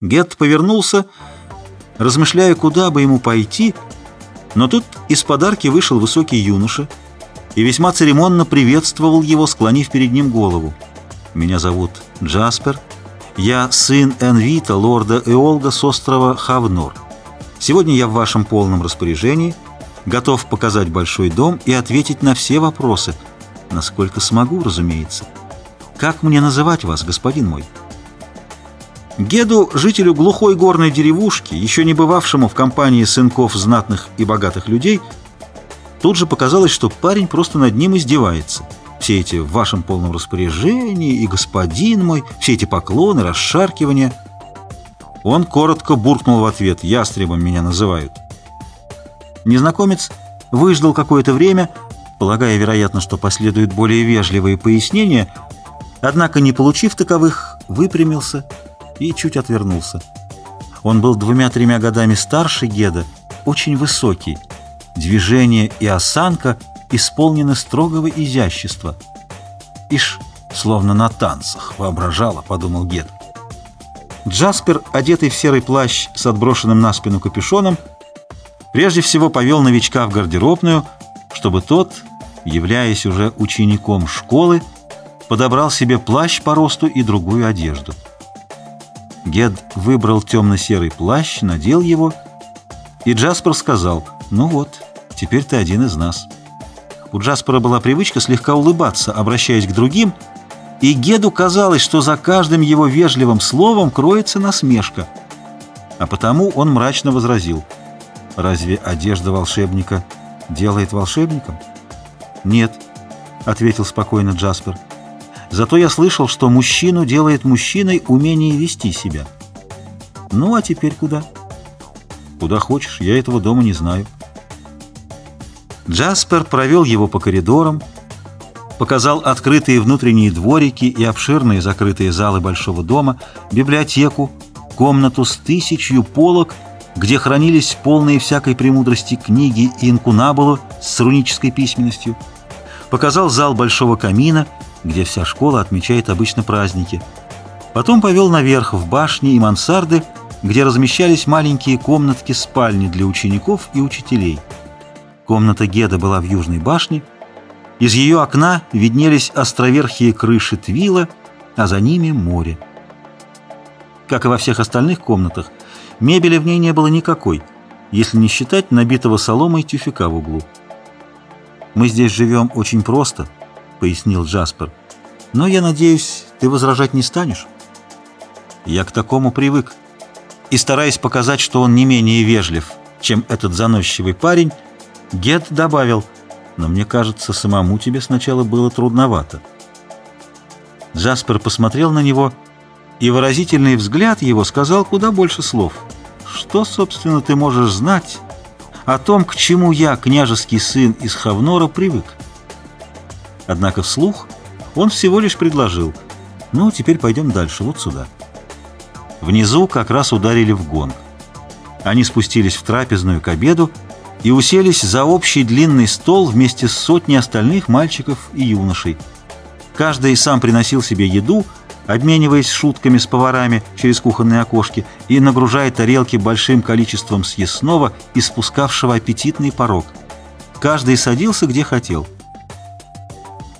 Гет повернулся, размышляя, куда бы ему пойти, но тут из подарки вышел высокий юноша и весьма церемонно приветствовал его, склонив перед ним голову. «Меня зовут Джаспер. Я сын Энвита, лорда Эолга с острова Хавнор. Сегодня я в вашем полном распоряжении, готов показать большой дом и ответить на все вопросы, насколько смогу, разумеется. Как мне называть вас, господин мой?» Геду, жителю глухой горной деревушки, еще не бывавшему в компании сынков знатных и богатых людей, тут же показалось, что парень просто над ним издевается. Все эти в вашем полном распоряжении и господин мой, все эти поклоны, расшаркивания. Он коротко буркнул в ответ «Ястребом меня называют». Незнакомец выждал какое-то время, полагая, вероятно, что последуют более вежливые пояснения, однако, не получив таковых, выпрямился и чуть отвернулся. Он был двумя-тремя годами старше Геда, очень высокий. Движение и осанка исполнены строгого изящества. «Ишь, словно на танцах, воображала», — подумал Гед. Джаспер, одетый в серый плащ с отброшенным на спину капюшоном, прежде всего повел новичка в гардеробную, чтобы тот, являясь уже учеником школы, подобрал себе плащ по росту и другую одежду. Гед выбрал темно-серый плащ, надел его, и Джаспер сказал, «Ну вот, теперь ты один из нас». У Джаспера была привычка слегка улыбаться, обращаясь к другим, и Геду казалось, что за каждым его вежливым словом кроется насмешка. А потому он мрачно возразил, «Разве одежда волшебника делает волшебником?» «Нет», — ответил спокойно Джаспер, — Зато я слышал, что мужчину делает мужчиной умение вести себя. Ну, а теперь куда? Куда хочешь, я этого дома не знаю. Джаспер провел его по коридорам, показал открытые внутренние дворики и обширные закрытые залы большого дома, библиотеку, комнату с тысячью полок, где хранились полные всякой премудрости книги и инкунабулы с рунической письменностью, показал зал большого камина — где вся школа отмечает обычно праздники. Потом повел наверх, в башни и мансарды, где размещались маленькие комнатки-спальни для учеников и учителей. Комната Геда была в южной башне. Из ее окна виднелись островерхие крыши Твила, а за ними море. Как и во всех остальных комнатах, мебели в ней не было никакой, если не считать набитого соломой тюфяка в углу. «Мы здесь живем очень просто», — пояснил Джаспер. «Но я надеюсь, ты возражать не станешь?» Я к такому привык. И стараясь показать, что он не менее вежлив, чем этот заносчивый парень, Гет добавил, «Но мне кажется, самому тебе сначала было трудновато». Джаспер посмотрел на него, и выразительный взгляд его сказал куда больше слов. «Что, собственно, ты можешь знать о том, к чему я, княжеский сын из Хавнора, привык?» Однако вслух он всего лишь предложил «Ну, теперь пойдем дальше, вот сюда». Внизу как раз ударили в гонг. Они спустились в трапезную к обеду и уселись за общий длинный стол вместе с сотней остальных мальчиков и юношей. Каждый сам приносил себе еду, обмениваясь шутками с поварами через кухонные окошки и нагружая тарелки большим количеством съестного, испускавшего аппетитный порог. Каждый садился где хотел –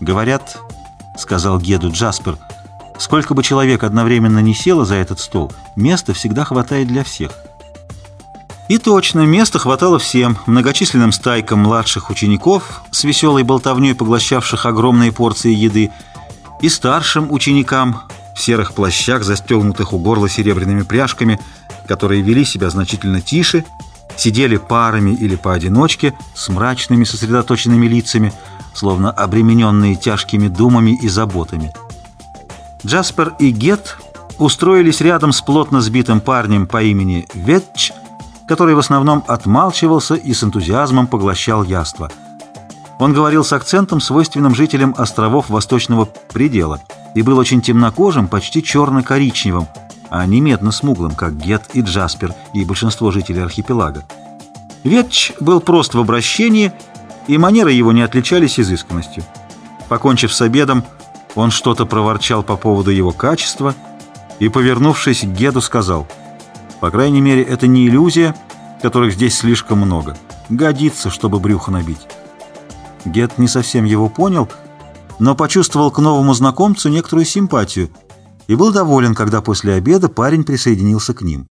«Говорят, — сказал Геду Джаспер, — сколько бы человек одновременно не село за этот стол, места всегда хватает для всех». И точно, места хватало всем, многочисленным стайкам младших учеников, с веселой болтовней поглощавших огромные порции еды, и старшим ученикам в серых плащах, застегнутых у горла серебряными пряжками, которые вели себя значительно тише, сидели парами или поодиночке с мрачными сосредоточенными лицами, словно обремененные тяжкими думами и заботами. Джаспер и Гет устроились рядом с плотно сбитым парнем по имени Ветч, который в основном отмалчивался и с энтузиазмом поглощал яство. Он говорил с акцентом, свойственным жителям островов Восточного предела, и был очень темнокожим, почти черно-коричневым, а не медно-смуглым, как Гет и Джаспер и большинство жителей архипелага. Ветч был прост в обращении и манеры его не отличались изысканностью. Покончив с обедом, он что-то проворчал по поводу его качества и, повернувшись к Геду, сказал По крайней мере, это не иллюзия, которых здесь слишком много. Годится, чтобы брюхо набить. Гет не совсем его понял, но почувствовал к новому знакомцу некоторую симпатию и был доволен, когда после обеда парень присоединился к ним.